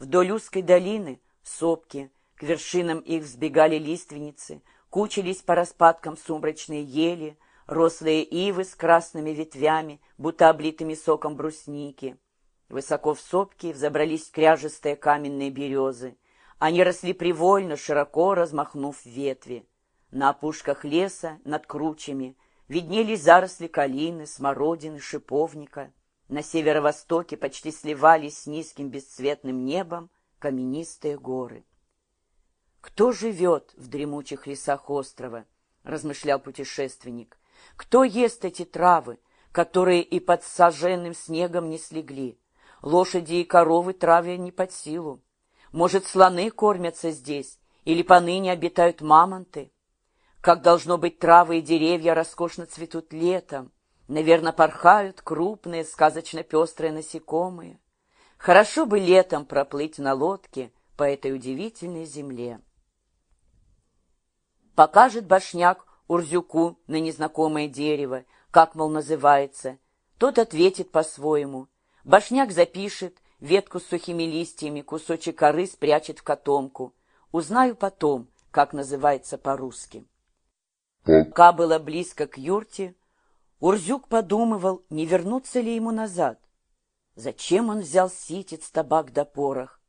Вдоль узкой долины сопки, к вершинам их взбегали лиственницы, кучились по распадкам сумрачные ели, рослые ивы с красными ветвями, будто облитыми соком брусники. Высоко в сопки взобрались кряжестые каменные березы. Они росли привольно, широко размахнув ветви. На опушках леса, над кручами, виднелись заросли калины, смородины, шиповника. На северо-востоке почти сливались с низким бесцветным небом каменистые горы. «Кто живет в дремучих лесах острова?» — размышлял путешественник. «Кто ест эти травы, которые и под сожженным снегом не слегли? Лошади и коровы траве не под силу. Может, слоны кормятся здесь, или поныне обитают мамонты?» Как должно быть, травы и деревья роскошно цветут летом. Наверное, порхают крупные, сказочно пестрые насекомые. Хорошо бы летом проплыть на лодке по этой удивительной земле. Покажет башняк Урзюку на незнакомое дерево, как, мол, называется. Тот ответит по-своему. Башняк запишет, ветку с сухими листьями, кусочек коры спрячет в котомку. Узнаю потом, как называется по-русски. Пока было близко к юрте, Урзюк подумывал, не вернуться ли ему назад. Зачем он взял ситец, табак да порох?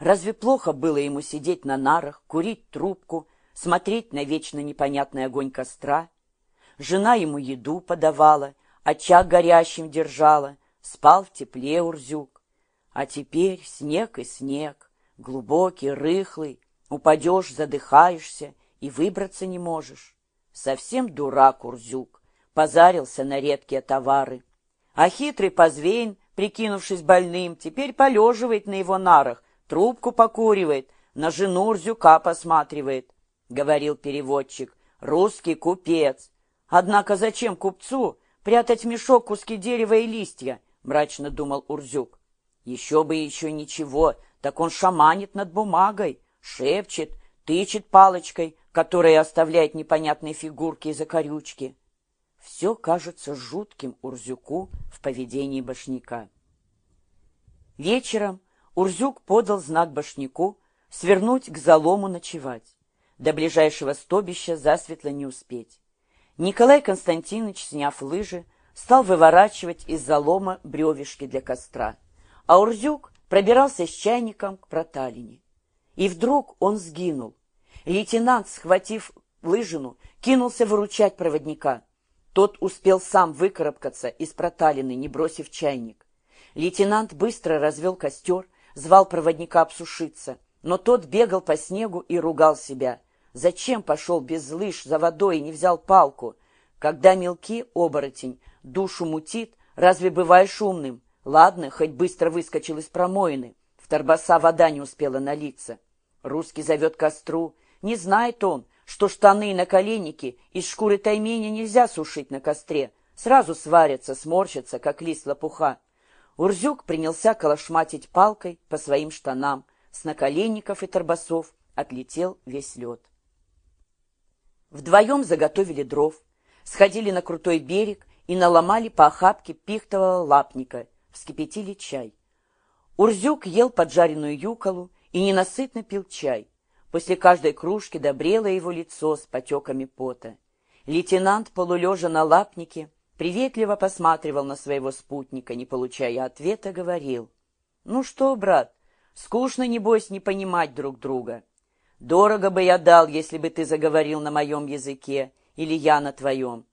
Разве плохо было ему сидеть на нарах, курить трубку, смотреть на вечно непонятный огонь костра? Жена ему еду подавала, очаг горящим держала, спал в тепле Урзюк. А теперь снег и снег, глубокий, рыхлый, упадешь, задыхаешься и выбраться не можешь. Совсем дурак Урзюк, позарился на редкие товары. А хитрый Позвейн, прикинувшись больным, теперь полеживает на его нарах, трубку покуривает, на жену Урзюка посматривает, — говорил переводчик, — русский купец. Однако зачем купцу прятать мешок куски дерева и листья, — мрачно думал Урзюк. Еще бы еще ничего, так он шаманит над бумагой, шепчет, тычет палочкой, которая оставляет непонятные фигурки и закорючки. Все кажется жутким Урзюку в поведении башняка. Вечером Урзюк подал знак башняку свернуть к залому ночевать. До ближайшего стобища засветло не успеть. Николай Константинович, сняв лыжи, стал выворачивать из залома бревешки для костра, а Урзюк пробирался с чайником к проталине. И вдруг он сгинул. Лейтенант, схватив лыжину, кинулся выручать проводника. Тот успел сам выкарабкаться из проталины, не бросив чайник. Лейтенант быстро развел костер, звал проводника обсушиться, но тот бегал по снегу и ругал себя. Зачем пошел без лыж за водой и не взял палку? Когда мелкий оборотень душу мутит, разве бываешь умным? Ладно, хоть быстро выскочил из промоины. В торбоса вода не успела налиться. Русский зовет костру, не знает он, что штаны и наколенники из шкуры тайменя нельзя сушить на костре, сразу сварятся, сморщатся, как лист лопуха. Урзюк принялся колошматить палкой по своим штанам, с наколенников и торбосов отлетел весь лед. Вдвоем заготовили дров, сходили на крутой берег и наломали по охапке пихтового лапника, вскипятили чай. Урзюк ел поджаренную юколу и ненасытно пил чай. После каждой кружки добрело его лицо с потеками пота. Лейтенант, полулежа на лапнике, приветливо посматривал на своего спутника, не получая ответа, говорил. «Ну что, брат, скучно, небось, не понимать друг друга. Дорого бы я дал, если бы ты заговорил на моем языке, или я на твоем.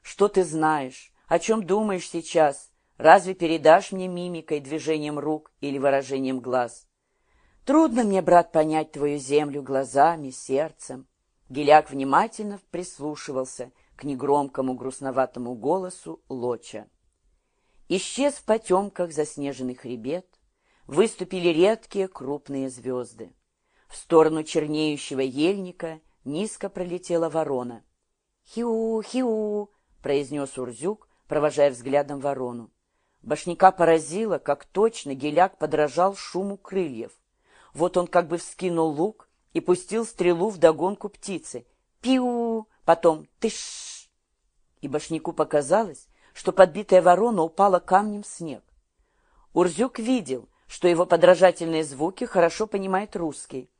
Что ты знаешь, о чем думаешь сейчас? Разве передашь мне мимикой, движением рук или выражением глаз?» Трудно мне, брат, понять твою землю глазами, сердцем. Геляк внимательно прислушивался к негромкому грустноватому голосу Лоча. Исчез в потемках заснеженный хребет, выступили редкие крупные звезды. В сторону чернеющего ельника низко пролетела ворона. «Хиу, хиу!» — произнес Урзюк, провожая взглядом ворону. Башняка поразило, как точно геляк подражал шуму крыльев. Вот он как бы вскинул лук и пустил стрелу в догонку птицы. Пиу! Потом тыш! И башняку показалось, что подбитая ворона упала камнем в снег. Урзюк видел, что его подражательные звуки хорошо понимает русский.